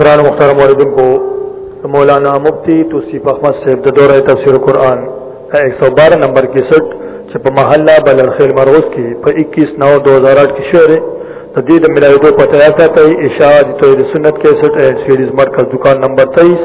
قرآن مختار موردن کو مولانا مفتی توسی پخمد صاحب د دوره تفسیر قرآن 112 نمبر 61 چې په محله بلرخیل مرغوز کې په 21 نو 2008 کې شعر د دې د ملایدو پته یا ساتي اشاعه د توحید سنت 61 سیریز مرکز دکان نمبر 23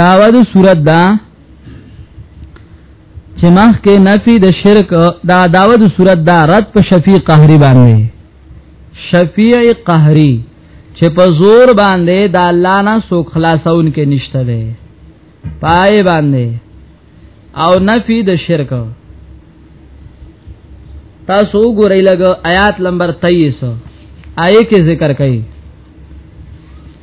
داوا د صورت دا چې مخ کې نفي د شرک دا داوا د صورت دا رد په شفیع قهری باندې شفیع قهری چې په زور باندې د الله نه سو خلاصون کې نشته ده پای باندې او نفي د شرک تاسو ګورئ لګ آیات نمبر 23 آیه کې ذکر کړي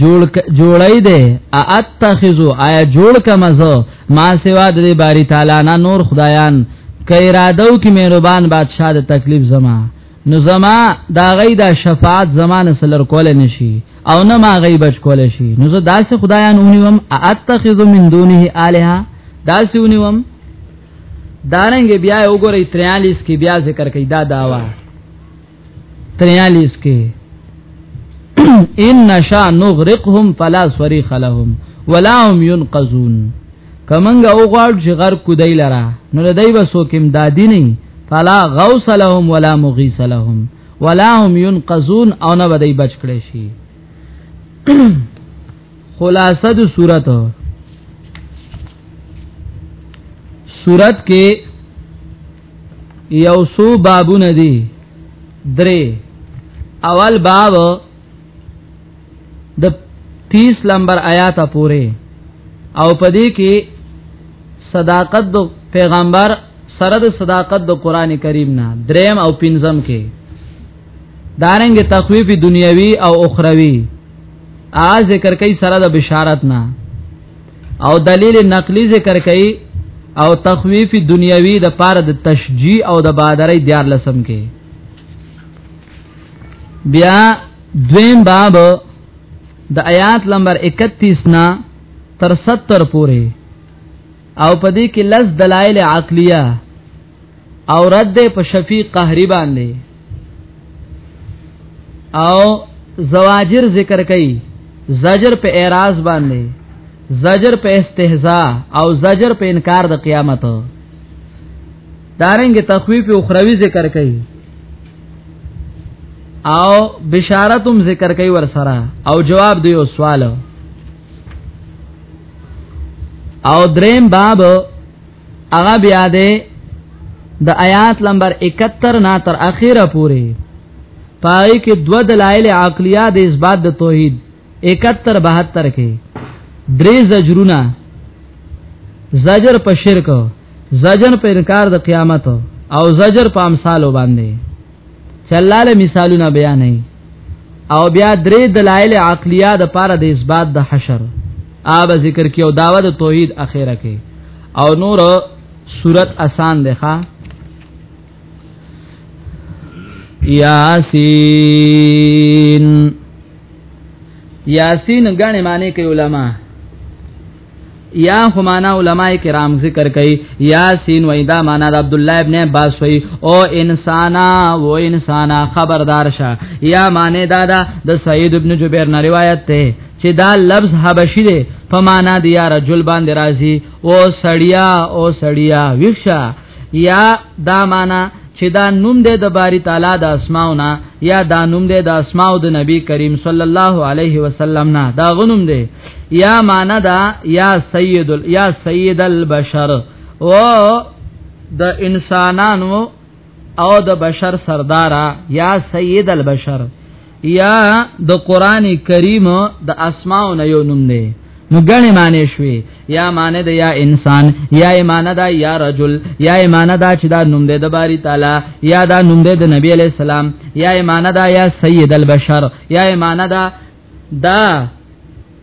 جوړ جوړای دی اتخذو آیا جوړ کما زو ما سوا د باری تعالی نه نور خدایان کای رادو کی مهربان بادشاہ د تکلیف زما نو زما دا غي دا شفاعت زمانه سلر کول نشي او نه ما غي بچ کول شي نو زه داسې خدایان اونیوم اتخذو من دونه الها داسې اونیوم دارنګ بیا وګورئ 43 کې بیا ذکر کړي دا داوا 43 کې ان نشا نغرقهم فلا صريخ لهم ولا هم ينقذون کمنګ او غړ چې غر کو دی لرا نو دای به سو کېم دادی نه فلا غوث لهم ولا مغيث لهم ولا هم ينقذون او نه بدای بچ کړي شي خلاصه د صورت صورت کې یو سو بابونه دي درې اول باب د 30 نمبر آیات پورې او پدې کې صداقت د پیغمبر سره د صداقت د قران کریم نه دریم او پنځم کې دارنګ تخویف دنیوي او اخروی ا ذکر کوي سره د بشارت نه او دلیل نقلی ذکر کړي او تخویف دنیوي د پاره د تشجیع او د بادرۍ دیار لسم کې بیا دویم باب د آیات نمبر 31 نا تر 70 پورې او پدې کې لز دلایل عقلیه او رد په شفیع قهری باندې او زواجر ذکر کوي زجر په اعراض باندې زجر په استهزاء او زجر په انکار د قیامت دارنګ تخویف او خروی ذکر کوي او بشارتم ذکر کوي ور سره او جواب دی او سوال او دریم باب هغه بیا دی د آیات نمبر 71 نه تر اخیره پورې پای کې دو دلایل عقلیه د اثبات د توحید 71 72 کې درې زجرونه زجر په شرک زجر په انکار د قیامت او زجر په امثال باندې چې الله له مثالونه بیان نه او بیا درې دلایل عقلیه د پاره د اثبات د حشر آب ذکر کی او داوه د توحید اخیره کې او نور صورت آسان ده ښا یاسین یاسین غنی معنی کوي علما یا همانا علما کرام ذکر کوي یاسین وای دا معنا د عبد الله ابن عباس وای او انسانا و انسانا خبردار شه یا معنی دا دا د سعید ابن جبیر نه روایت ته چې دا لفظ حبشي دی په معنا دی یا رجل باندې راځي او سړیا او سړیا وښه یا دا معنا چې دا نوم دی د باری تعالی د اسماونه یا دا نوم دی د اسماو د نبی کریم صلی الله علیه وسلم نه دا غنوم دی یا معنا دا یا سید ال یا سید البشر او د انسانانو او د بشر سردارا یا سید البشر یا د قران کریم د اسماء نه یو نوم دی نو ګڼې معنی شوي یا معنی د یا انسان یا معنی دا یا رجل یا معنی دا چې دا نوم دی د باری تعالی یا دا نوم دی د نبی علی السلام یا معنی دا یا سید البشر یا معنی دا دا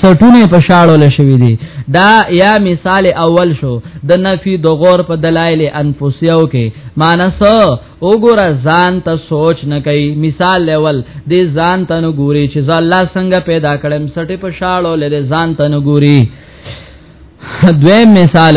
سټونه په شاړو لشوي دي دا یا مثال اول شو د نفي د غور په دلایل انفسیو کې مانس وګوره ځان ته سوچ نه کوي مثال اول د ځان ته نه ګوري چې الله څنګه پیدا کړم سټي په شاړو لري ځان ته نه ګوري دویم مثال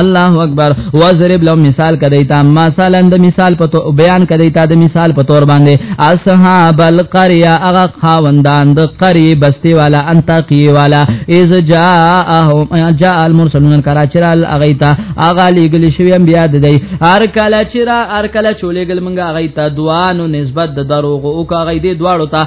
الله اکبر وضرب لهم مثال کدی تا مثلا د مثال په بیان کدی تا د مثال په تور باندې اصحاب القريه اغه خاوندان د قريه بستی والا انتقی والا اذ جاءهم جاء المرسلون کرا چرال اغیتا اغه لګل شوی بیا د دی هر کله چرا هر کله چولېګل منګه اغیتا دوانو نسبت د دروغ او کا غیدې دواړو ته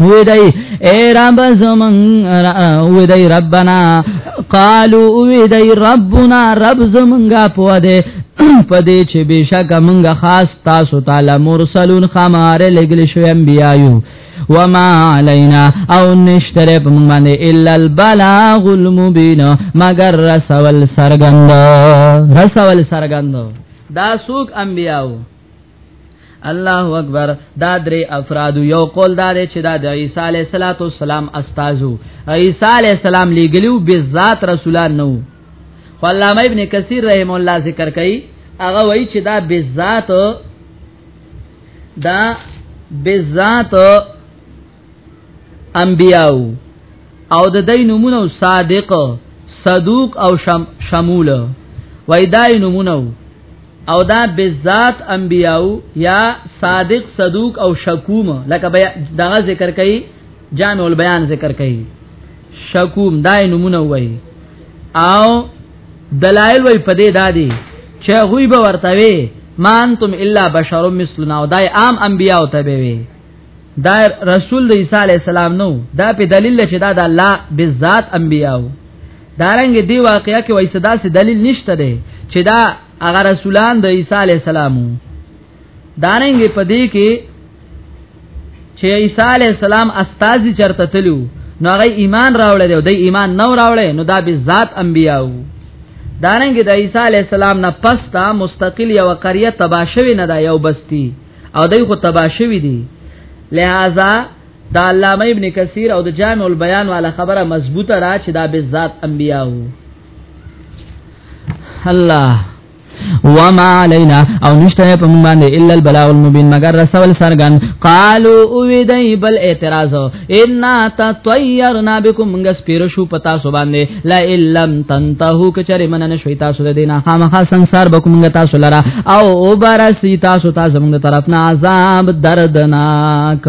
وی دی اے رب زمن وی دی ربنا قالو وی دی ربنا رب زمنګا پو دے پدې چې بشک منګه خاص تاسو تعالی مرسلون خمار لګل شو انبیایو وما علينا او نشتره په موږ باندې الا البلاغ المبين مگر رسول سرګند رسول سرګند دا سوق انبیاو الله اکبر دا درې افراد یو قول دار چې دا د عیسی علی السلام استادو عیسی علی السلام لګلیو به ذات رسولان نو علامه ابن کثیر رحم الله ذکر کوي هغه وایي چې دا به ذات دا به ذات انبیاو او د دای نمونه صادق صدوق او شم شمول وای دای نمونه او دا بذات انبیاو یا صادق صدوق او شکوم لکه بیا دا ذکر کئ جامع البیان ذکر کئ شکوم دای نمونه وای او دلائل وای پدې دادی چې غوی به ورتوي ما انتم الا بشر مثلنا او دای عام انبیاو ته به وي دا رسول د عیسی علی السلام نو دا په دلیل چې دا د الله بذات انبیاو دارنګ دی واقعیا کې وایي صدا سي دلیل نشته دی چې دا هغه رسولان د عیسی علی السلام دارنګ په دې کې چې عیسی علی السلام استاد چرته تلو نو هغه ایمان راوړل دی او د ایمان نو راوړل نو دا به ذات انبیاو دارنګ د عیسی علی السلام نه پستا مستقل یو قريه تباشوي نه دا یو بستی او دای خو تبا شوی دی لہذا دا علامه ابن کثیر او د جامع البیان والا خبره مضبوطه را چې دا به ذات انبیاء الله وما علينا او نشته په موږ باندې الا البلاء المبين مگر رسول سرغن قالو او وی دی بل اعتراض ان تطيرنا بكم من غسپیر شو پتا سو باندې لا لم تنتهو کچره من نه شوي تاسو د دینه خامخا ਸੰسار بكم غ تاسو لرا او وبرسي تاسو تاسو موږ طرف نه عذاب دردناک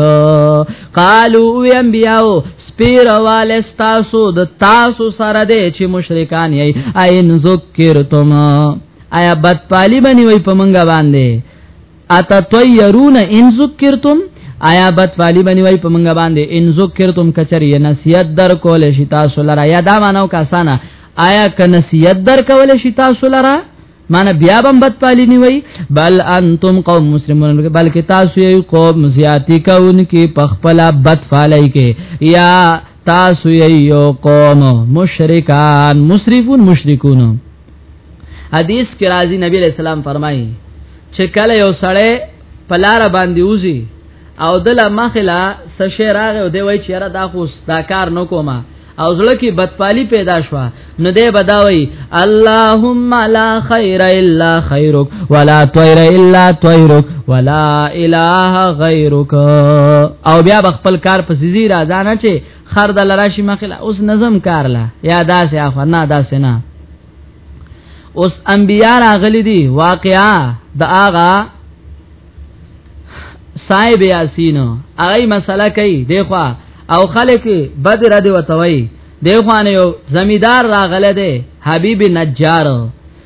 قالو انبیاو پیر والے تاسو د تاسو سره دې چې مشرکان یې عین ذکرتم آیا بدپالی بنی وای په منګه باندې اتطيرون ان ذکرتم آیا بد فعلی بنی وای په منګه باندې ان ذکرتم کچری نصیحت در کول شي تاسو لره یا دا مانو کسانه آیا ک نصیحت در کول شي تاسو لره مان بیا بم بد پالی نیوی بل انتم قوم مسلمون بلکې تاسو یو قوم زیاتی کون کې پخپلا بد فعلی کې یا تاسو یو قوم مشرکان مسرفون مشرکون حدیث کې راځي نبی علیہ السلام فرمایي چې کله یو سړی په لار باندې وځي او دل مخلا سشه راغ او دی وای چې را دا خو دا کار نو کومه او زړه کې بدپالی پیدا شو نو دې بداوي اللهم لا خير الا خيرك ولا طير الا طيرك ولا اله غيرك او بیا خپل کار په سيزي راځانه چې خر د لراشي مخله اوس نظم کار لا یا داسې اخو نه داسې نه اوس انبیا راغلي دي واقعا د آغا صاحب یاسین هغه مسله کوي دیخوا او خلک بدر دی وتوي دیخوا نه یو زمیدار راغله دی حبیب نجار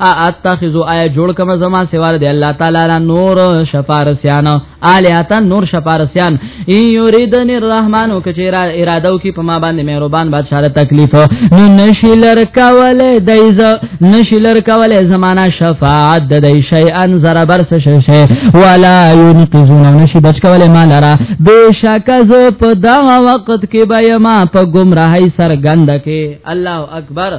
اتخذو آیا جوړ کم زما سوار دی الله تعالی را نور شفارسیان الیاتا نور شفارسیان ای یریدن الرحمن کچرا ارادو کی پما باندې مهربان بادشاہ تکلیف نو نشیلر کول دایز نشیلر کول زمانہ شفاعت د دای شی ان زرا برس ششه ولا ينقذون نشی بچ کول ما لرا بشک ز په دا وخت کې بیا ما په گمراهی سرګند کې الله اکبر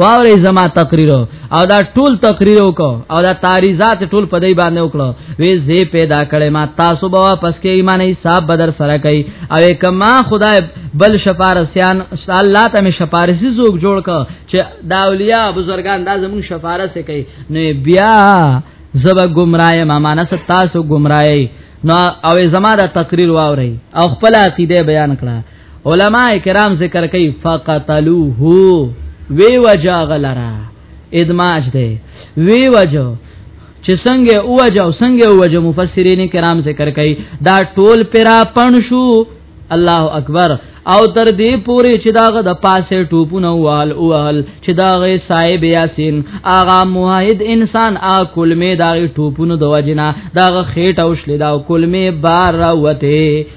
واورې زما تقریر او دا ټول تقریر وکاو او دا تاریخات ټول په دې باندې وکړو وی زه پیدا کړې ما تاسو به واپس کې ایمان حساب بدر سره کوي او کما خدای بل شفارسیان الله ته می شفارسی زوګ جوړ ک چې دا اولیاء بزرگان دا زمون شفارس کوي نو بیا زبا گمراه ما مانس تاسو گمراهي نو او زما دا تقریر واوري او خپل عقیده بیان کړه علما کرام ذکر کوي فقتلوه وی وجا غلرا ادماج ده وی وجو چې څنګه اوجه او څنګه اوجه مفسرین کرام ذکر کوي دا ټول پیرا پن شو الله اکبر او تر دې پوري چې داغه د پاسه ټوپونه وال اوال چې داغه صاحب یاسین آغا موحد انسان آ کلمه داغه ټوپونه د وجنا داغه خېټه او شلیدا او کلمه بار راوته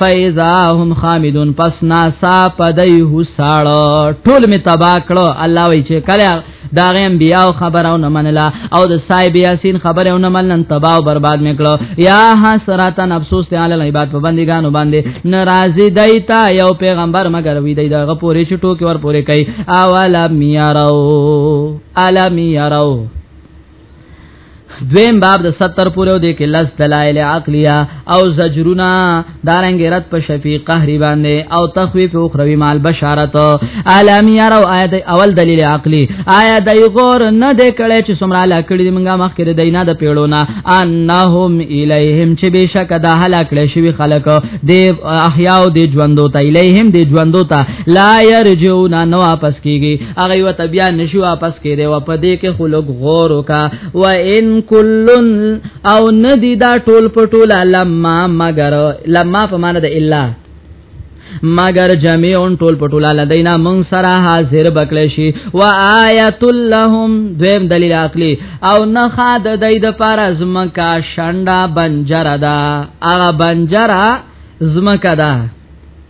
فیزا هم خامدون پس ناسا پدای هو ساړه ټول می تبا کړو الله وی چې کله دا غیم بیا خبرو نه منلا او د صاحب یاسین خبرو نه منلن تبا او برباد میکړو یا حسرت افسوس ته علی عباد په بندګانو باندې ناراضی دایتا یو پیغمبر مگر وی دی دا پوری چټو کې ور پوری کوي اوالا میارو الا میارو دویم باب د 70 پورې او د کې لس دلایل عقلیه او زجرنا دارنګ رد په شفیع قهر باندې او تخویف او خروی مال بشارت عالم یارو آیت اول دلیل عقلی آیا د غور نه د کړه چې سمرا لکړي موږ مخکې د دینه د پیړونه انهم الیهم چې بشک د هلاک لې شوی خلک د احیا او د ژوندو ته الیهم د ژوندو ته لا یرجون نو واپس کیږي هغه یو ته بیا نشو واپس کړي و په دې کې خلق غور وکا و ان کلن او ندی دا ټول پټول لما مگر لما په معنا د الا مگر جميعون ټول پټولا لدینا مون سره حاضر بکلی شي وآیت لهم دویم دلیل عقلی او نه خاد دای د پار ازمکا شندا بنجر دا هغه بنجر ازمکا دا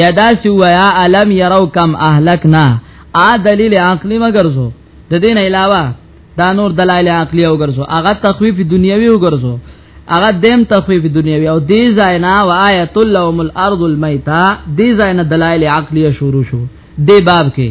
یا دا سی ویا علم یرو کم اهلکنا ا دلیل عقلی مګرزو د دین علاوه دا نور دلایل عقلی او ګرځو هغه تخویف دنیوي او ګرځو هغه دیم تخویف دنیوي او دی زاینا و آیت لهم الارض المیتا دی زاینا دلایل عقلی شروع شو دی باب کې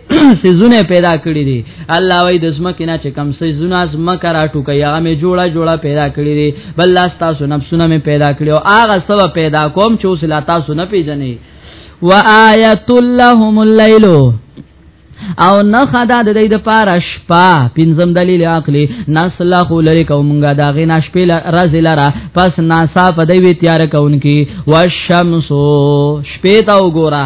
سيزونه پیدا کړی دي الله وای د زمکه نه چې کم سيزونه زمکه راټو کوي هغه می جوړه جوړه پیدا کړی دي بل لا تاسو نفسونه می پیدا کړی او هغه سبب پیدا کوم چې اوس لا تاسو نه پیژنې وآیت لهم الليل او نه خدا د دې د پاره شپه پنځم دلیل عقلی نسلخ لری کومګه دا غینا شپې راز لرا پس ناسا په دې تیار کونکي والشمس شپې تا وګورا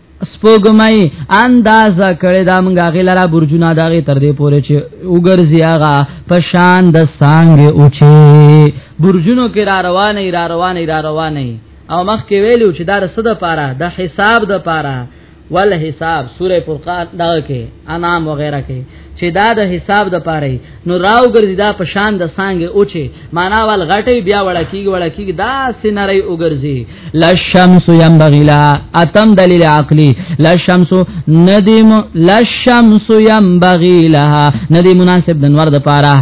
سپوږمۍ اندازه کړی دا مونږه غلرا برجونه داغه تر دې پورې چې وګرځي هغه په شان د سانګې اوچې برجونو کې را روانې را روانې را روانې او مخ کې ویلو چې دا رسد پاره د حساب د پاره ول حساب سوره فرقان دا کې انام وغیرہ کې چې دا د حساب د پاره نو راو ګرځي دا په شان د سانګه اوچه معنا ول غټي بیا وړه کیږي وړه کیږي دا سينري وګرځي لا شمس ينبغي لا اتم دلیل عقلی لا شمس ندیم لا شمس ينبغي لها ندی مناسب د نور د پاره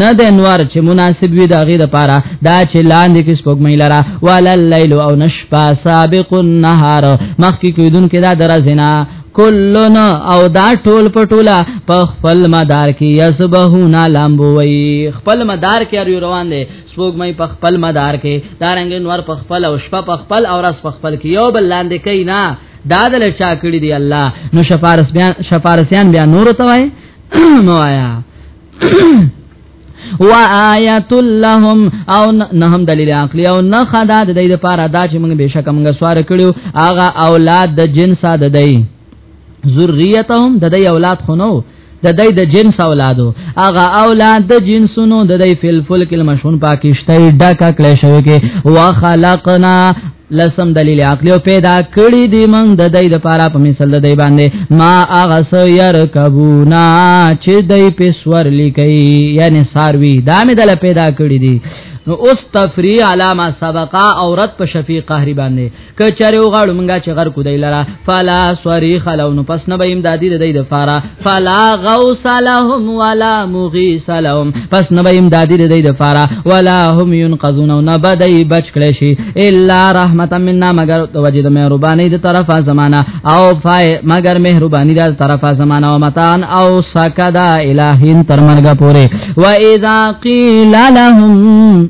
نه د انوار چې مناسب وي داغه د پاره دا چې لاندې کې سپوږمۍ لرا ولا الليل او نشفا سابق النهار مخکې کیدون کې دا درځنا کلن او دا ټول پټولا په خپل مدار کې یسبهونا لامبوي خپل مدار کې اړ روان دي سپوږمۍ په خپل مدار کې دارنګ نور په خپل او شپه په خپل او رس په خپل کې یو بل لاندې کینا دا دل چا کړی دی الله نو شفارس بیان شفارسیان بیا نور توای موایا و آیات لهم او نه هم دلیل عقلی او نه خدا د دې لپاره دا چې موږ بشک موږ سوار کړو هغه اولاد د جنس د دی ذریتهم د دې اولاد خونو د دې د جنس اولادو هغه اولاد د جنسونو د دې فل فل کلمشون پاکشته ډکه کله شوی کې واخلقنا لسم دلیل عقلی او پیدا کړی دی موږ د دې د پاره په مثال د دې باندې ما اغس يرکبونا چې دې په سور لیکي یعنی ساروی دا مې دل پیدا کړی دی نو اوس تفری علامه سبقا عورت په شفیع قهری باندې کچره وغړو مونږه چې غر کو دی لرا فلا صریخ لو نو پس نه بیم دادی د دې د فارا فلا غوس لهم ولا مغيث لهم پس نه به امداد دي د فارا ولا هم ينقذون نه بدای بچ کړي شي الا رحمت منا مگر تو وجد مهرباني د طرفه زمانہ او فای مگر مهرباني د طرفه زمانہ او متان او سکدا الہین تر مرګه پوره و اذا قيل لهم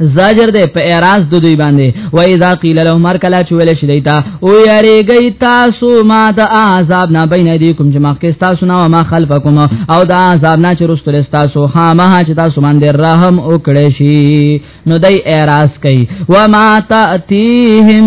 زاجر دې په اعتراض د دوی باندې و اذا قيل لهم مر کلا چول شي دیتا او یریږي تاسو ما د عذاب نه بین ایدیکم چې مخکې تاسو نه ما خلفکم او د عذاب نه چې رستل تاسو ها ما چې تاسو باندې رحم وکړي شي نو دای اعتراض کوي و ما تاتیهم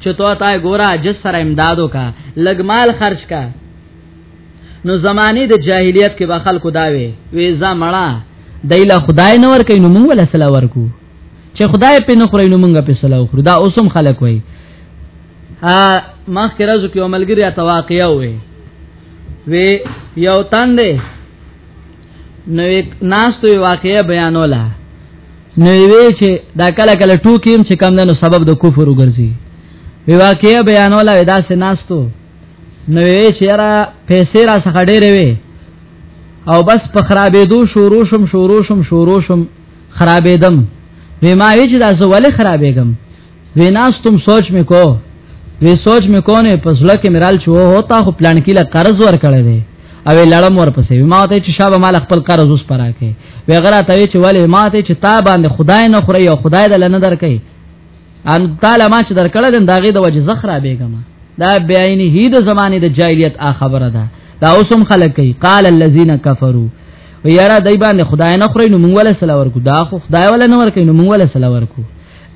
چې تو تا ګورا جس سره امدادو کا لګمال خرج کا نو زمانه د جاهلیت کې به خلکو داوي وې زمړه دایله خدای نور کین نو موږ ولا سلا ورکو چې خدای په نه خورینو موږ په سلا وخورو دا اوسم خلک وای ا مخ کې راځو کې عملګری اتواقیا وې وی یو تاندې نو ناستو واقعي بیانولا نو وی چې دا کله کله ټوکیم چې کم نه سبب د کفر وګرځي وی واقعي بیانولا ودا سه ناستو نو وی چې را پیسې را څخه ډېرې وي او بس په خرابېدو شروع شم شروع شم شروع شم خرابېدم وی ما وی چې دا زه ولې خرابېږم ویناستم سوچ می کو وی سوچ می کو نه پس لکه مرال چو هوتا خو پلان کیله قرض ور کړی دی او لړم ور پسې ما ته چې شابه مال خپل قرض اوس پرا کې وی غره ته چې ولی ما ته چې تا باندې خدای نه خوري او خدای دل نه درکې ان تعالی ما چې درکړل دا غي د وجه زخرا بیګم دا بیاین هی د زمانه د جاهلیت ا خبره ده دا اوسم خلک کوي قال الذين كفروا ویرا دای باندې خدای نه خوري نو مونږ ولا سلا ورکو دا خو خدای ولا نه ورکې نو مونږ ولا سلا ورکو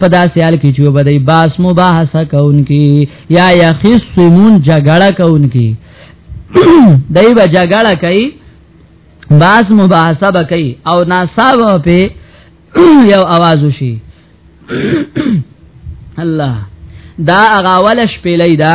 په داسې حال کې چې وبدای باس مباحثه کوونکی یا یخصمون جګړه کوونکی دای به جګړه کوي باس مباحثه به کوي او ناصاب په یو आवाज وشي الله دا اغاول شپلې دا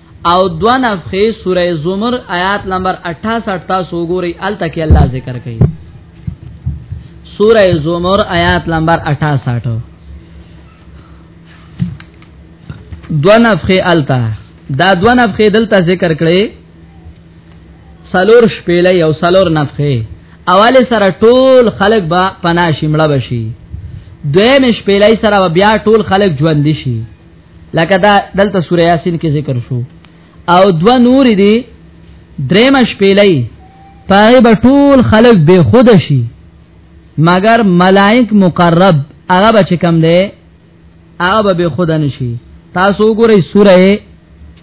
او دو نفخه سوره زمر آیات نمبر 68 تاسو وګورئ الته کې الله ذکر کوي سوره زمر آیات نمبر 68 دو نفخه الته دا دو نفخه دلته ذکر کړي سلور شپېلې او سلور نفخه اواله سره ټول خلق با پنا شمړه بشي دویم شپېلې سره بیا ټول خلق ژوند شي لکه دا دلته سوره یاسین کې ذکر شو او دو نور دي دریم شپېلې پای به ټول خلق به خود شي مگر ملائک مقرب هغه به کم دی هغه به خود نشي تاسو ګورئ سوره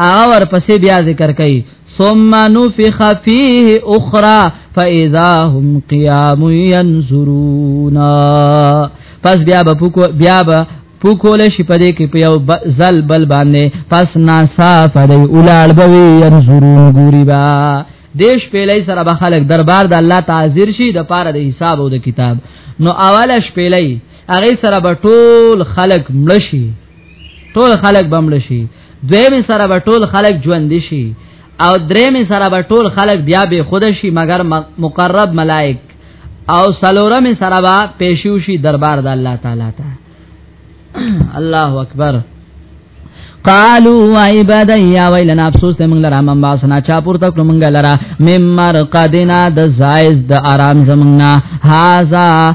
هغه ورپسې بیا ذکر کوي ثم نفخ فيه اخرى فاذا هم قيام ينظرون پس بیا به پکو بیا به پوکول شي پدې کې په یو زل بل باندې پس ناسا پدې اولال بوي ينظرون ګوري با دیش پیلې سره به خلک دربار د الله تعذير شي د پاره د حساب او د کتاب نو اوله شپېلې هغه سره به ټول خلک مړ شي ټول خلک بمړ شي دوی می سره به ټول خلک ژوند شي او درې می سره به ټول خلک بیا به خود شي مگر مقرب ملائک او سلورم سره به پېښو شي دربار د الله تعالی ته الله اکبر قالوا وای بد یا ویلنا افسوس ته موږ لرا من باسنا چا پور تک موږ لرا مم مرقدنا د زایز د آرام زمنا هاذا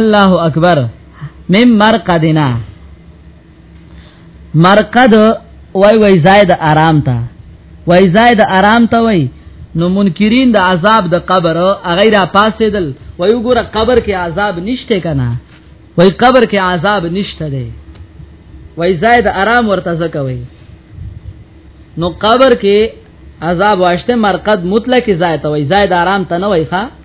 الله اکبر مم مرقدنا مرقد وای وای زائد آرام تا وای زائد آرام تا وای نو منکرین د عذاب د قبر هغه را پاسېدل وای وګوره قبر کې عذاب نشته کنه وای قبر کې عذاب نشته دی وای زائد آرام ورته زکوي نو قبر کې عذاب واشته مرقد مطلق زائد وای زائد آرام ته نه وای ښا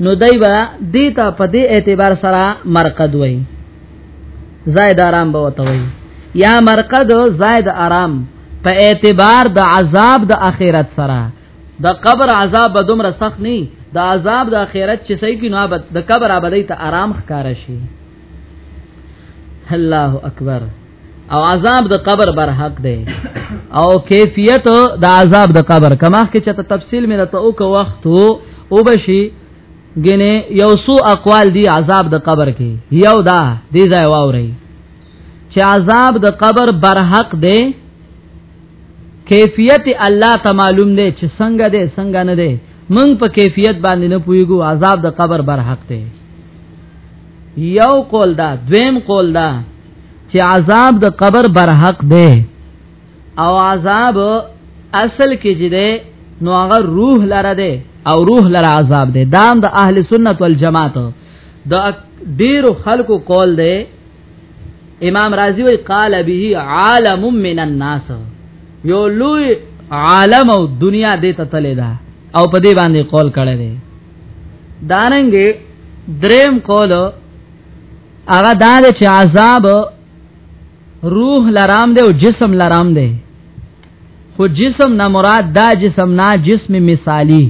نو دای با دیتا په دې اعتبار سره مرقد وای زائد آرام به وته وای یا مرقد زائد آرام په اعتبار د عذاب د اخرت سره د قبر عذاب به دومره سخت نه د عذاب د اخرت چې صحیح کې نو د قبر آبادی ته آرام ښکار شي الله اکبر او عذاب د قبر بر حق دی او کیفیت د عذاب د قبر کما کې چې تفصیل مې ته او کو وخت او بشي ګنه یو سو اقوال دی عذاب د قبر کې یو دا دی ځای واوري چې عذاب د قبر بر حق دی کیفیت الله ته معلوم دی چې څنګه دی څنګه نه دی موږ په کیفیت باندې نه پویګو عذاب د قبر بر حق دی یو قول دا دویم قول دا چې عذاب د قبر برحق دی او عذاب اصل کې چې دی نو هغه روح لره دی او روح لره عذاب دی دام د دا اهل سنت والجماعت د ډیرو خلکو قول دی امام رازی وی قال به عالم من الناس یو لوی عالم او دنیا دې ته تللی دا او په دې باندې قول کړی دی دارنګ دریم قول هغه دا دی چې عذاب روح لرام دی او جسم لرام دی خو جسم نه مراد دا جسم نه جسم مثالی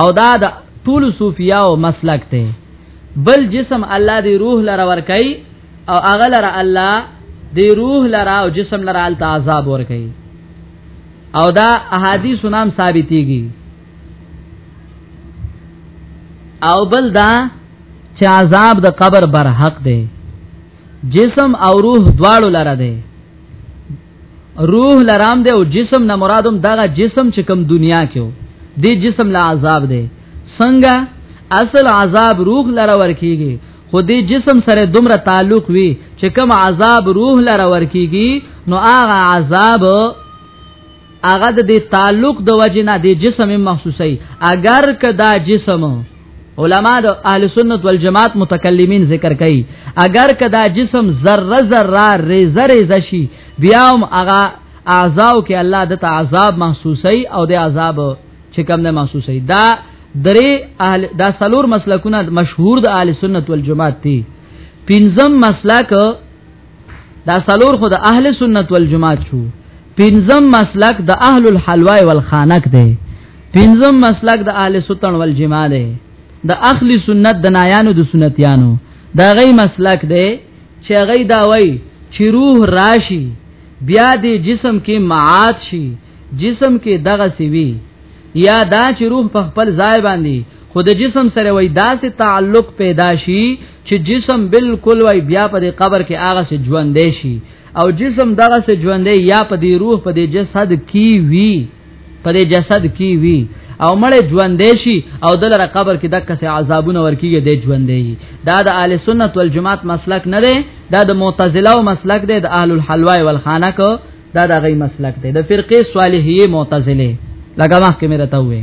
او دا د ټول صوفیا او مسلک ته بل جسم الله دی روح لره ور کوي او هغه لره الله دی روح لره او جسم لره التعذاب ور کوي او دا احادیث نام ثابتېږي او بل دا چې عذاب د قبر بر حق دی جسم او روح دواړو لره دی روح لرام دی او جسم نه مرادم دغه جسم چې کم دنیا کې و دی جسم لا عذاب دی څنګه اصل عذاب روح لره ورکیږي خو دې جسم سره دومره تعلق وي چې کوم عذاب روح لره ورکیږي نو هغه عذاب هغه د دې تعلق د وجه نه د جسم محسوسي اگر کدا جسم علما د اهل سنت والجماعت متکلمین ذکر کوي اگر کدا جسم ذره ذره ریزه ریزه شي بیا هم هغه اعضاو کې الله د عذاب محسوسي او د عذاب چې کم نه محسوسي دا درې اهل دا سلور مسلکونه مشهور د اهل سنت والجماعت دي پنځم مسلک دا سلور خو د اهل سنت والجماعت شو پنځم مسلک د اهل الحلوا والخانق دی پنځم مسلک د اهل سنت والجماعت دی د اهل سنت د نایانو د سنتیانو دا غي مسلک دی چې غي دا وای چې روح راشي بیا د جسم کې معاد شي جسم کې دغه سیوی یا دا چې روح په خپل ځای باندې خود جسم سره وای داسې تعلق پیدا شي چې جسم بالکل وای بیا په دې قبر کې هغه سي ژوندې شي او جسم دغه سي ژوندې یا په دې روح په دې جسد کې وی په دې جسد کې وی او مړ ژوندې شي او دلته قبر کې دغه سي عذابونه ورکیږي د ژوندې دا د اهل سنت والجماعت مسلک نه دی دا د معتزله او مسلک دی د اهل الحلوا والخانه کو دا د غي مسلک دی د فرقه صالحیه معتزله لګا ما کې مې راته وې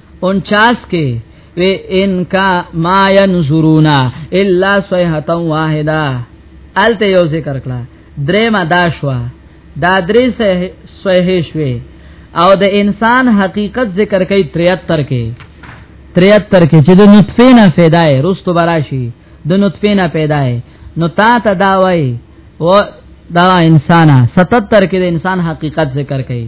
49 کې و ان کا ما ينظرون الا صيحه واحده الته یو ذکر کړه درې ما دا شو دا درې صحیح شوي او د انسان حقیقت ذکر کوي 73 کې 73 کې چې د نطفه نه پیدا ہے رستو براشي د نطفه نه پیدا ہے نو تا ته دا وای و دا انسان 77 کې د انسان حقیقت ذکر کوي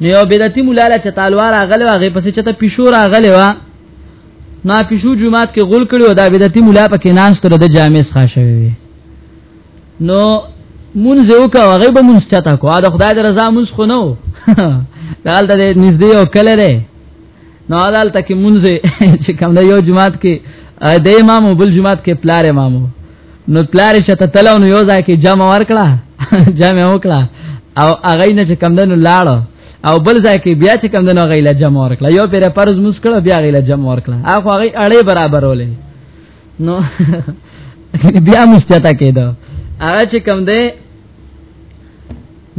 نو یو بدعتي مولا له چتالوار اغله هغه پسې چته پښور اغله وا ما پښو جمعات کې غول کړو دا بدعتي مولا پکې ناس تر د جامع ښه شوی نو مونږ یو کا هغه به مونږ چته کو دا خدای د رضا مونږ خو نو دالته نږدې او کله ده نو عدالت کې مونږ چې کوم د یو جماعت کې د امام او بل جماعت کې پلار امام نو پلار شته تلو نو یو ځای کې جمع ورکړه جمع وکړه او هغه نه چې کوم دنو لاړ او بل ځای کې بیا چې کوم دنو غیله جمع ورکړه یو پیر فرض مسکړه بیا غیله جمع ورکړه هغه هغه اړې برابرولې نو بیا مستتا کېده هغه چې کوم دی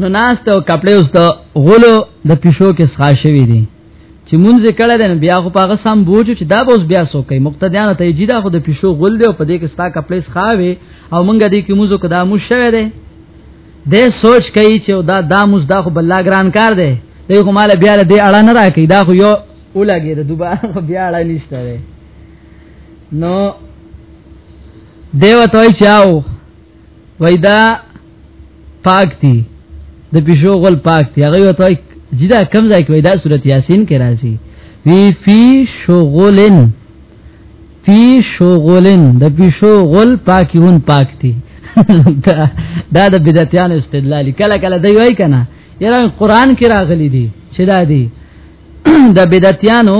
نو ناست او کپڑے اوست غلو د پښو کې ښا شوی دي چې مونږ کړه دین بیا خو پاغه سم بوجو چې دا بوس بیا سو کوي مقتدیان ته جیدا خو د پښو غول دی او په دې کې ستا کپلیس خاوي او مونږ دې کې موزو کدا مو شوه دی د سوچ کوي چې دا دا موز دا خو بل ګران کار دی دی خو مال بیا دې اړه نه راکې دا خو یو ولګي د دوباره بیا اړه نشته دی نو دیو توي چاو وای دا پاک دي د پښو غول پاک دي هغه یو توای جدا کم ځای کې دا سورته یاسین کې راځي وی فی شغلن فی شغلن د پښو غول پاکیون پاک دي دا د بدعتانو استدلال کله کله دی وای کنه یره قران کې راغلي دي چې دا دي د بدعتانو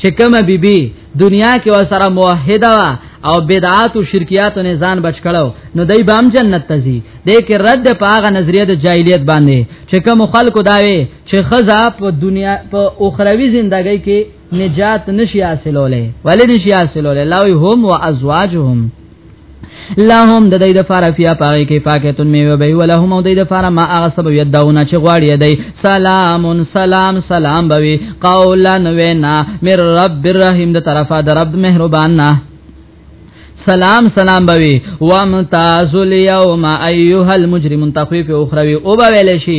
چې کومه بیبي دنیا کې وسره موحده وا او بدعات او شرکیات نه ځان بچ کړو نو دای بام جنت ته ځي د کې رد په هغه نظریه د جاهلیت باندې چې کوم خلکو داوي چې خزا په دنیا په اخروی ژوندۍ کې نجات نشي حاصلولې ولې نشي حاصلولې لاوي هم او ازواجهم لهم د دې د فاره فیا پاره کې پاکتون میوه به ولهم او د دې د فاره ما هغه سبب یدونه چې غواړي دی سلام سلام سلام بوي قولا وینا مر رب الرحیم د طرفه د رب مهربان نه سلام سلام بوي وامتاز اليوم ايها المجرمون تخفيف اخروی او بویل شي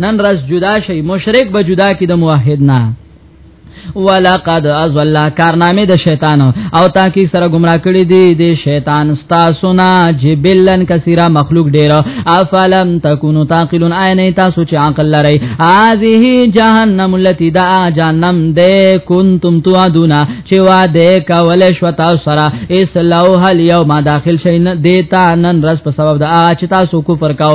نن راز جدا شي مشرک به جدا کی د موحد نه ولقد ازل کارنامه د شیطان او تاکي سره گمراه کړی دی د شیطان ستا سنا جبلن کثیره مخلوق ډیر افلم تکونو تاقلون عین تاسو چې عقل لري هذه جهنم التي دا جهنم ده کنتم توعدون چې وعده کول شو تاسو سره اسلو هل یوم داخل شین دیتا نن رس په سبب د اچ تاسو کو پر کاو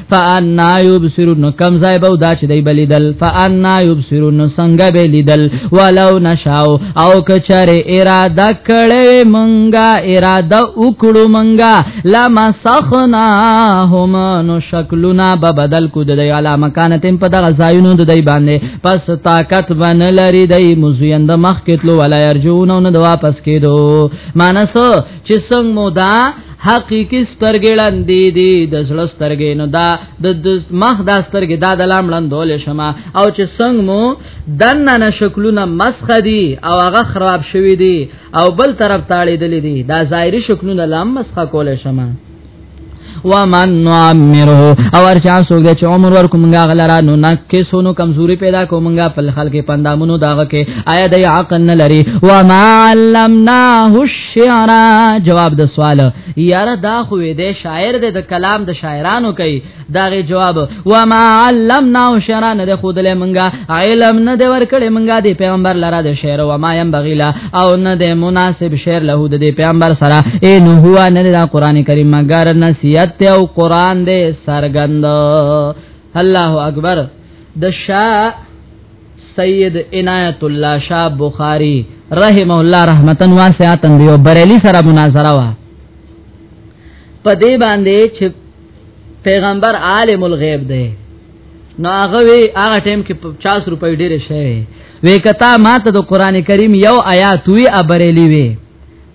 فانا یبصرون کم ځای به دا چې دی بلیدل فانا یبصرون څنګه به لیدل ولو نشاو او کچره اراده کړې منګه اراده وکړو منګه لما سخنا هم نو شکلنا به بدل کو د علا مکانتم په دغه ځایونو د دی باندې پس طاقت ون لري دی مزیند مخ کتلو ولا يرجون نو د واپس کېدو مانسو چې څنګه مودا حقيقي سترګې لاندې دي د زړه سترګې نو دا د مخ دا سترګې دا د لام لاندول شمه او چې څنګه مو دنه نه شکلونه مسخ دي او هغه خراب شوي دي او بل طرف تاړې دي دي دا ظاهري شکلونه لام مسخ کول شمه ومن نعمره او ارشا سوګ د چې عمر ورکو مونږه غلرا نو نکسو نو کمزوري پیدا کو مونږه په خلک پندامونو داغه کې آیا د عقل نه لري وما علمناه شعرا جواب د سوال یاره دا خو دې شاعر دې د کلام د شاعرانو کوي داغه جواب و ما علمنا شعرا نه خود له منګه علم نه دې ورکړې منګه دې پیغمبر لره د شعر و ما يم بغیلا او نه دې مناسب شعر له دې پیغمبر سره اے نو هوا نه دا قران کریم مگر نصیحت او قران دې سرګند الله اکبر د شاه سید عنایت الله شاه بخاری رحمه الله رحمتن واسعه تندیو بریلی سره مناظره وا په دې باندې چې پیغمبر عالم الغیب دی نو هغه وی هغه ټیم کې 50 روپۍ ډېر شوی وی کتا ما ته د قران کریم یو آیات وی ابرېلی وی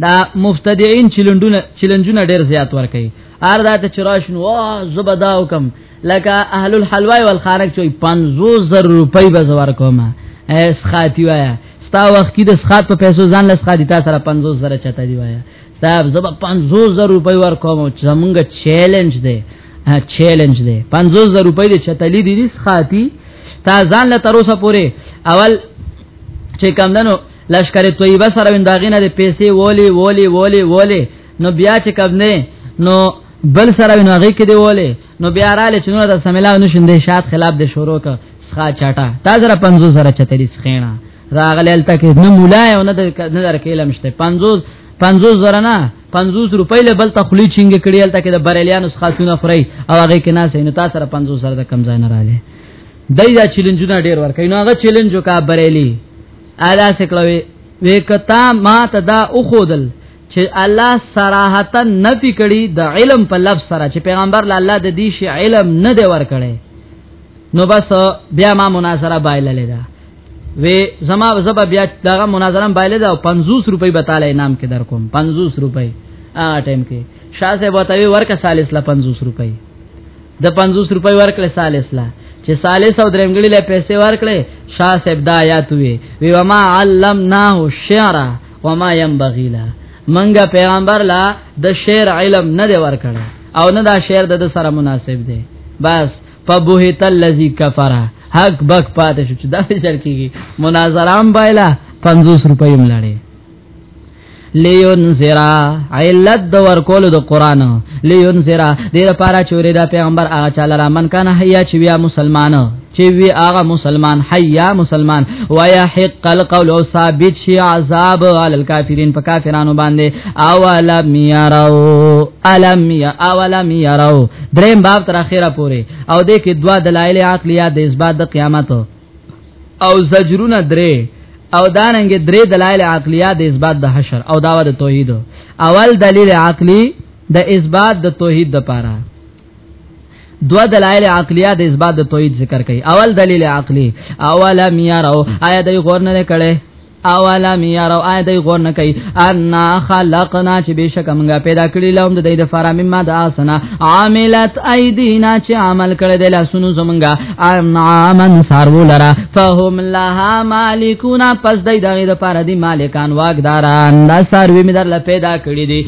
دا مفتدیین چیلنجونه چیلنجونه ډېر زیات ور کوي اردا ته چرشن وا زبدا حکم لکه اهل الحلوا والخارق چوي 50000 روپۍ به زور کوم اس خاطی وایا ستا وخت کې د سخات په پیسو ځان لس خاطی تا سره 50000 چته دی وایا صاحب زب 50000 روپۍ ور کوم چې زمونږ چیلنج دی چیلنج دی 50000 روپۍ د چتلی دی سخاتی تا ځان له تر اوسه پورې اول چې کم دنو لشکره طیبه سره ونداغینه د پیسې وولي وولي وولي وولي نو بیا چې کب نه نو بل سره نو هغه کې دی وله نو بیا را لې چنو د سمیلا نو شندې شاد خلاف د شروع کا ښا چاټه تا زره 50 زره چتري سخینا راغلی الته کې نه مولای او نه د نه در کې لمشته 50 50 زره نه 50 روپۍ له بل تخلی چنګ کړي الته کې د بریلیانو ښاتونه خوري او هغه کې نه سینو تا سره 50 زره د کم ځای نه راځي دای دا چیلنجونه ډیر ور کوي نو هغه چیلنج وکا بریلی ادا سکلوي وکتا ما تدا او خودل چې الله صراحتا نفي کړي د علم په لفظ سره چې پیغمبر له الله د دې شی علم نه دی ور کړی نو بس بیا ما مناظره بایللې ده وی زما زبا بیا دغه مناظره بایلې ده او 50 روپۍ به تعالی انعام کې در کوم 50 روپۍ ا ټیم کې شاه صاحب وتاوی ورکه سالس لا 50 روپۍ د 50 روپۍ ورکړې سالس لا چې سالس او درمګړي له پیسې ورکړې شاه صاحب دا آیات وی وی وما علمناه الشعر وما ينبغي له منګه پیغمبر لا د شعر علم نه دی ورکړ او نه دا شعر د سره مناسب دی بس فبهت الذي كفر حق بک پاتې شو چې دا شعر کیږي مناظرام بایلا 50 روپۍ ملاړي لیون زرا علت د ورکول د قران لیون زرا دیر پارا چوری دا پیغمبر آچا لرا من کان حیا چویا مسلمانو چې وی هغه مسلمان حیا مسلمان ویا حق القول او ثابت شي عذاب علی الکافرین په کافرانو باندې اولم یراو الم یا اولم یراو دریم باب تر اخره پوره او دې کې دوا دلایل عقلیه د اثبات د قیامت او زجرونه درې او داننګ درې دلایل عقلیه د اثبات د حشر او داوا د توحید اول دلیل عقلی د اثبات د توحید د پاره دو دلائل عقلیه د اثبات د توحید ذکر کړي اول دلیل عقلی اول میارو آیا د غور نه کړي اولا میارو آی دی غور نه کوي ان خلقنا چې بشک موږ پیدا کړی لوم د دې د فارا مما د اسنا عاملت ایدینا چې عمل کړی د لاسونو زمونږه ان عامن سارو لرا فهم لها مالکون پس دای دغه د فارا دی مالکان واګداران دا ساروی می در پیدا کړی دی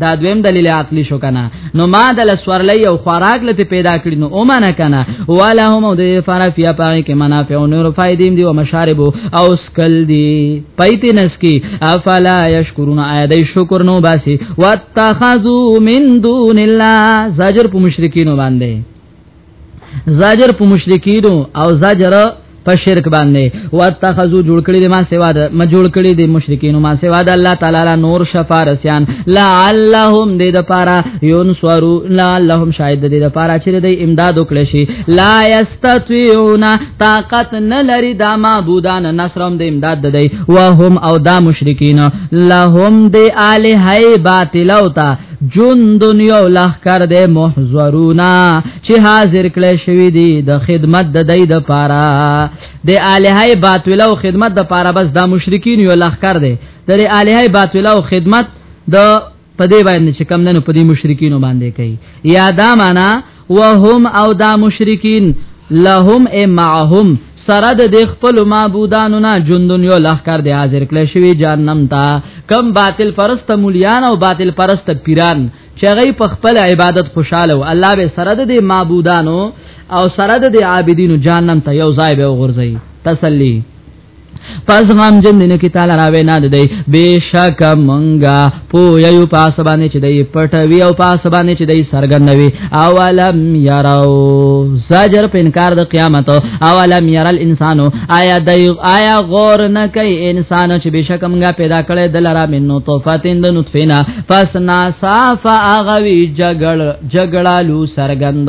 دا دویم دلیل عقلی شو کنه نو ما دل سورلې او خوراک لته پیدا کړی نو او معنا کنه ولهم او د فرافیا پای کې منافع او نور فائدې دی او مشارب او سکل دی پایت نسکی افلا یشکرون ایدای شکر نو باسی واتخذو من دون الله زجر په مشرکین باندې زاجر په مشرکینو او زاجر په شرک باندې واتخذو جوړ کړی ما سوا د ما جوړ کړی د مشرکین ما سوا د الله تعالی را نور شفارسیان لعلهم دې د پارا ينصرو لعلهم شاید دې د پارا چې دې امداد وکړي شي لا یستطيعون طاقت نه لري دا معبودان نصرم دې امداد دې وهم او دا مشرکین لهم دې الہ باطل او تا جند یو لخر د محضرونا چې حاضر کړي شوی دی د خدمت د دای د پاره د الہی باطل او خدمت د پاره بس د مشرکین یو لخر دی د الہی باطل او خدمت د پدې باندې چې کم نه په دې مشرکین باندې کوي یا دا معنا وهم او دا مشرکین لهم ای معهم سره د خپل معبودانو نه جندون یو لخر دی حاضر کله شوی جهنم ته کم باطل پرست مولیان او باطل پرست پیران چې غي په خپل عبادت خوشاله او الله به سره د معبودانو او سره د عابدینو جهنم ته یو ځای به وغورځي تسلی پس غم جن دین کی تعالی را وینا د دی بشک منګه پو یو پاس باندې چې دی پټوي او پاس باندې چې دی سرګنوي اولم یراو زجر په انکار د قیامت اولم یرا الانسان آیا دی آیا غور نه کوي انسان چې بشک منګه پیدا کړي دلرا من نطفه تند نطفینا پس ناسا فاغوی جګړ جګړالو سرګند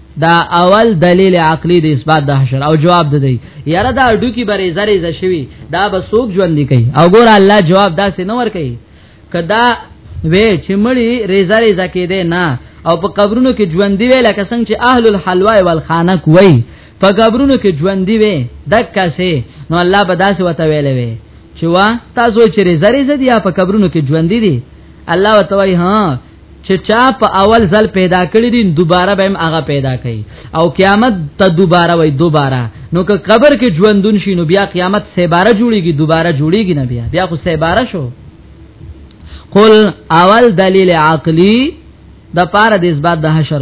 دا اول دلیل عقلی د اثبات د حشر او جواب د دی یاره دا اډو کی بری زری ز شوی دا به سوق ژوند کوي او ګور الله جواب دا سه نور کوي کدا وې چې مړی ریزه ریزه کې ده نه او په قبرونو کې ژوند دی لکه څنګه چې اهل الحلوا والخانه کوي په قبرونو کې ژوند دی وې دکا سه نو الله به داسې وته ویلې وې چې وا تاسو چې ریزه ریزه دی په قبرونو کې ژوند دی الله وتوي ها چې چا په اول ځل پیدا کړی دي دوباره به هم هغه پیدا کوي او قیامت ته دوباره وای دوباره نو که قبر کې ژوندون شي نو بیا قیامت سه بار جوړیږي دوباره جوړیږي نه بیا بیا خو سه بار شو قل اول دلیل عقلی د پاره د اثبات د حشر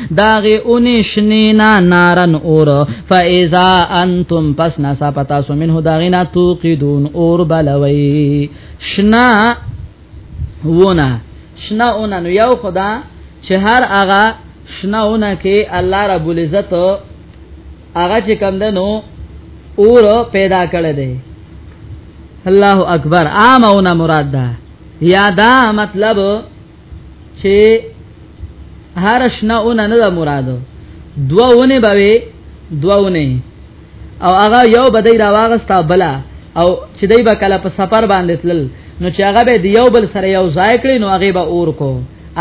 داغه اونې شنې نا نارن اور فاذا انتم پس نسا پتا سو منه داغه نا توقدون اور بلوي شنا ونه شنا ونه نو یو خدا چې هر هغه شنا ونه کې الله رب العزت هغه چې کم ده نو اور پیدا کړی دی الله اکبر عامونه مراد ده یا دا مطلب چې هر شنه اون نه د مراد دوه ونه بوي دوه ونه او هغه یو بدای را واغستا بلا او چې دای به کله په سفر باندې تلل نو چې هغه به دیو بل سره یو ځای کړي نو هغه به اور کو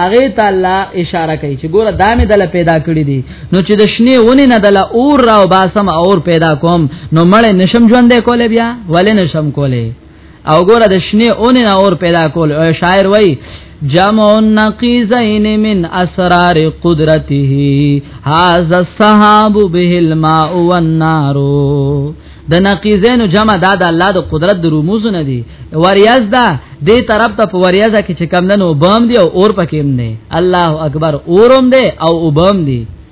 هغه تعالی اشاره کوي چې ګوره دامه دل پیدا کړی دي نو چې د شنه ونی نه دل اور راو باسم اور پیدا کوم نو مړ نشم ژوند کوله بیا ولې نشم کوله او ګوره د شنه اون نه اور پیدا کول او شاعر وای جمع النقیزین من اسرار قدرته هاذا الصحاب به الماء والنار د نقیزین جمع دا د الله د قدرت د رموز نه دی وریاز دا دې طرف ته په وریاز کې چې کم نه نو بم دی او اور پکې نه الله اکبر اورم دی او وبم دی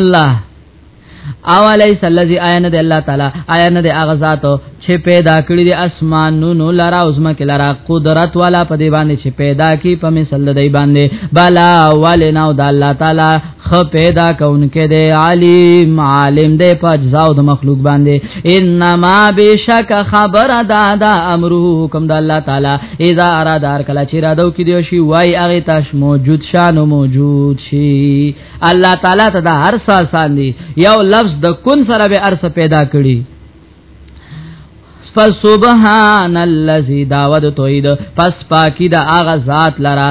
الله او الیس الذی آیان د الله تعالی آیان د هغه ذات چې پیدا کړی د اسمانونو لرا او زمکه لرا قدرت والا په دی باندې چې پیدا کی په مثال د دی باندې بلا ولنا او د الله تعالی خ پیدا کونکې دی علیم عالم دی په اجزا او د مخلوق باندې انما بشک خبر دادا امرو حکم د الله تعالی اذا اراد هر کله چې را دو کې دی شي وای هغه تاش موجود شان موجود شي الله تعالی ته دا هر څه آسان دي یو لفظ د کن سره به ارث پیدا کړي فسبحان الذي داود توحید پس پاکی دا اغه ذات لرا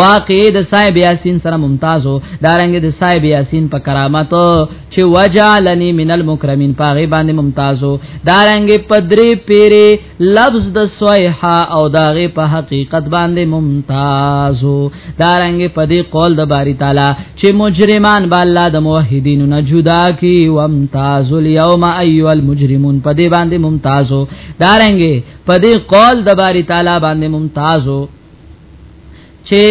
واقع د صاحب یاسین سره ممتازو دارنګ د صاحب یاسین په کرامت چې وجالنی من المکرمین پاغه باندې ممتازو دارنګ پدری پیری لفظ د صیحه او داغه په حقیقت باندې ممتازو دارنګ پدی قول د باری تعالی چې مجرمان با الله د موحدین نه جدا کی ومتاز الیوم ایو المجرمون پدی باندې ممتازو دارنګ پدی قول د باری تعالی باندې ممتازو چې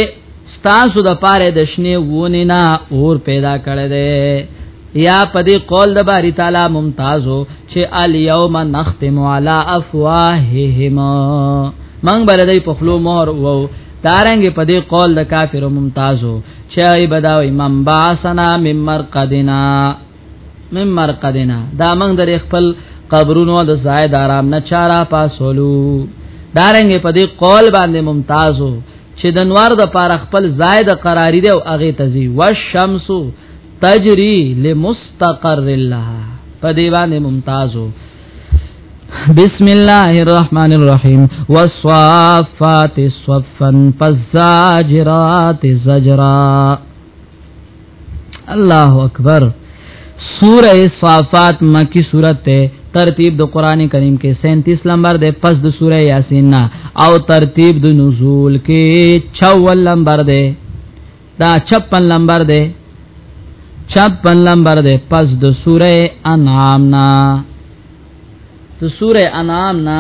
ستاسو د پاره د شنه وونه نه اور پیدا کړی دی یا پدې قول د باری تعالی ممتازو چې الیوم نختم علی افواههم من بر دې په خلو مهر وو دارنګ په دې قول د کافر ممتازو چې ای بداو امام باسنا مم مرقدنا من مرقدنا دا موږ د خپل قبرونو د ځای د آرام نه چارا پاسولو دارنګ په دې قول باندې ممتازو چې د نوار د پار خپل ځای د قراری دی او هغه تزي والشمس تجري لمستقر لها په دې باندې ممتازو بسم الله الرحمن الرحیم والصافات صفا فالزاجرات زجرا الله اکبر سوره صافات مکی سورته ته ترتیب د قران کریم کې 37 نمبر ده پس د سوره یاسین نه او ترتیب د نزول کې 54 نمبر ده دا 56 نمبر ده 56 نمبر ده پس د سوره انعام نه د سوره انعام نه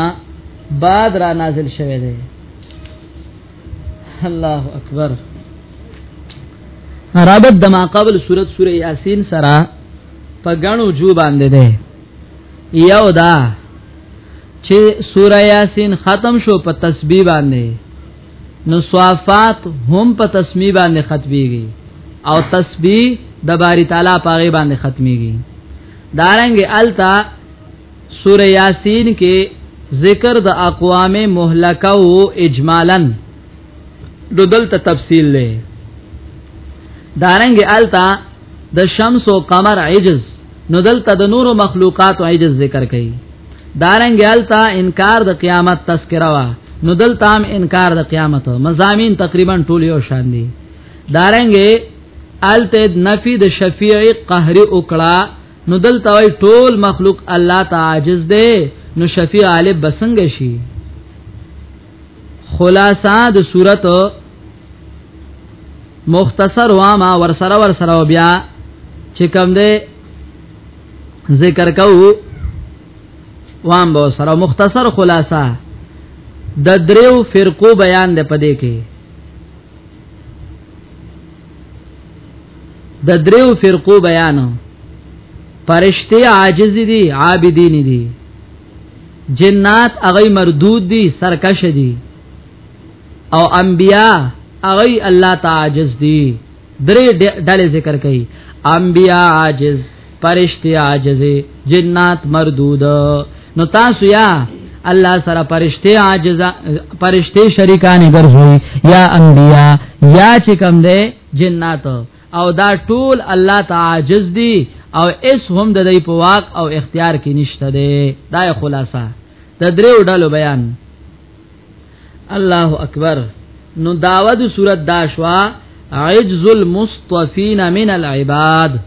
بعد را نازل شوه ده الله اکبر رابط دما قبل صورت سوره یاسین سره په غنو جو باندې ده یو دا چې سوره یاسین ختم شو په تسبیح باندې نو صافات هم په تسبیح باندې ختميږي او تسبیح د باری تعالی په غي باندې ختميږي دارنګ التا سوره یاسین کې ذکر د اقوام مهلکه او اجمالا دو دلته تفصیل لې دارنګ التا د دا شمس او قمر عجز نو دلته د نورو مخلوقات عجز ذکر کړي دارنګ التا انکار د قیامت تذکرہ وا نو دلته هم انکار د قیامت مزامین تقریبا ټول یو شان دي دارنګ الته نفی د شفیع قهر وکړه نو دلته وای ټول مخلوق الله تعاجز دی نو شفیع علی بسنګ شي خلاصہ د صورت مختصر واما ور سره ور سره بیا چې کوم دی ذکر کوو وام به سره مختصر خلاصہ د دریو فرقو بیان د پدې کې د دریو فرقو بیان پرشته عاجز دي عابدین دي جنات هغه مردود دي سرکش دي او انبیا هغه الله تعاجز دي درې ډلې ذکر کړي انبیا عاجز پرشتي عاجز جنات مردود نو تاسو یا الله سره پرشتي عاجز پرشتي شریکان ګرځوي یا انبیا یا چې کوم دی جنات او دا ټول الله تعاجز دي او اس هم د دې په واک او اختیار کې نشته دی دا خلاصہ د دریو ډلو بیان الله اکبر نو داود صورت دا شوا عجز المصطفین من العباد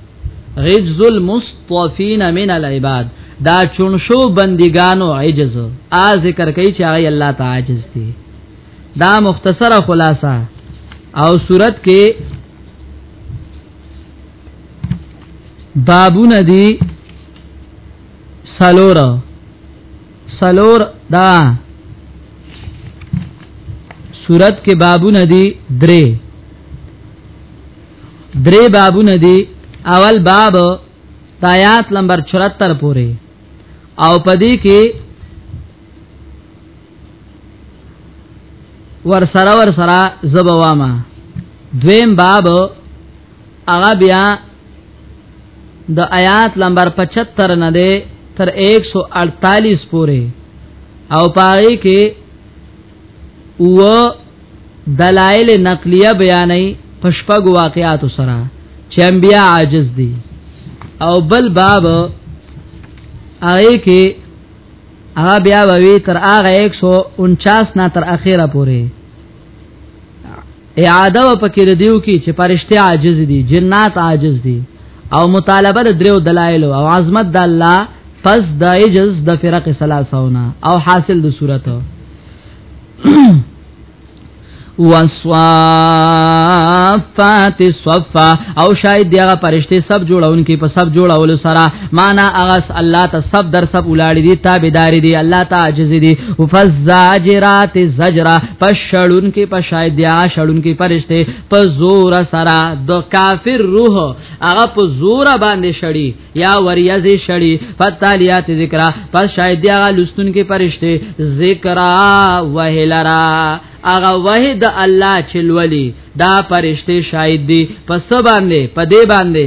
عجز المصطفین من العباد دا چونشو بندگانو عجز ا ذکر کوي چې هغه الله تعالی عاجز دي دا مختصره خلاصه او صورت کې بابونه دي سالورا سلور دا صورت کې بابونه دي درې درې بابونه دي اول باب آیات نمبر 74 پورې او پدې کې ور سره ور سره زبواما دویم باب هغه بیا د آیات نمبر 75 نه ده تر 148 پورې او پاره کې او دلایل نقلیه بیانې پشپګ واقعات سره چې انبیا عاجز دي او بل باب هغه کې هغه بیا وی تر هغه 149 نه تر اخیره پورې اعاده و پکې د دیو کې چې پرشته عاجز دي جنات عاجز دي او مطالبه د دریو دلایل او عظمت د الله پس د عجز د فرق ثلاثونه او حاصل د صورت وصفات صفا او شاید دغه پرشته سب جوړون کې په سب جوړول سره معنا اغس الله ته سب در سب ولاړ دي تابعداري دي الله ته عاجز دي فزاجرات زجرا پشړون کې پشاید دي شړون کې فرشته په زور سرا د کافر روح هغه په زور باندې شړي یا وریازي شړي فتالیات ذکر پس شاید دي هغه لستون کې فرشته ذکر وهلرا هغه وه د الله چلولي دا فرشته شاید دي په سبا باندې په دې باندې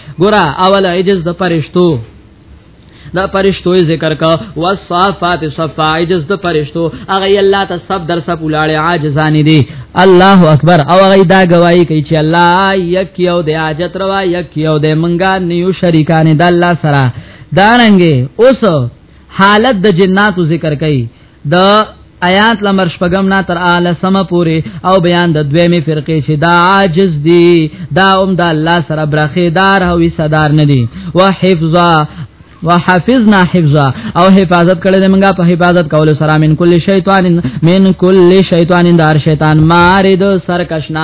ګورا اول عجز د پرشتو دا پرشتو ذکر کا والصافات صفا عجز د پرشتو اغه الله ته سب در سب ولاړ عاجزان دي الله اکبر او غي دا گواہی کوي چې الله یک یو د حاجت روا یک یو د منګا نیو شریکان د الله سره دارنګي اوس حالت د جناتو ذکر کوي د آیات لمر شپږم نه تر اعلی سم پوری او بیان د دویمه فرقې چې دا عاجز دی دا هم د الله سره برخه دار او صدر نه دی وحفظا وحفظنا حفظا او حفاظت کړل موږ په حفاظت کول سره من کل شیطان من کل شیطان دار شیطان مارد سرکشنا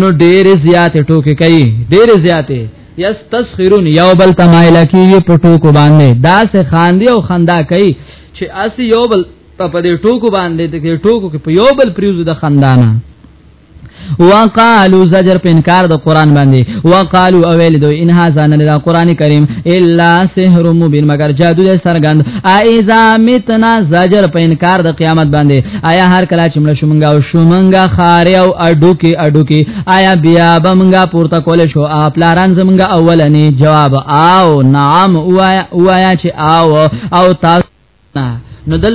نو ډېر زیات ټوکې کوي ډېر زیاتې یستسخرون یو بل تمایل کیږي په ټوکو باندې دا سه خاندي او خندا کوي چې اس یو بل په دې ټوکو باندې دې ټوکو کې په یو بل پریوزو د خندانه وقالو زجر په انکار د قران باندې وقالو اویل دو ان هاذا نه د قران کریم الا سحر مبین مگر جادو سرګند ایزا متنا زجر په انکار د قیامت باندې آیا هر کله چې مړ شو مونږه او شو مونږه خارې او اډو کې اډو کې آیا بیا به مونږه پورته کول شو خپلاران زمونږه اولنې جواب او نعم وایا وایا چې او او تاسو نو دل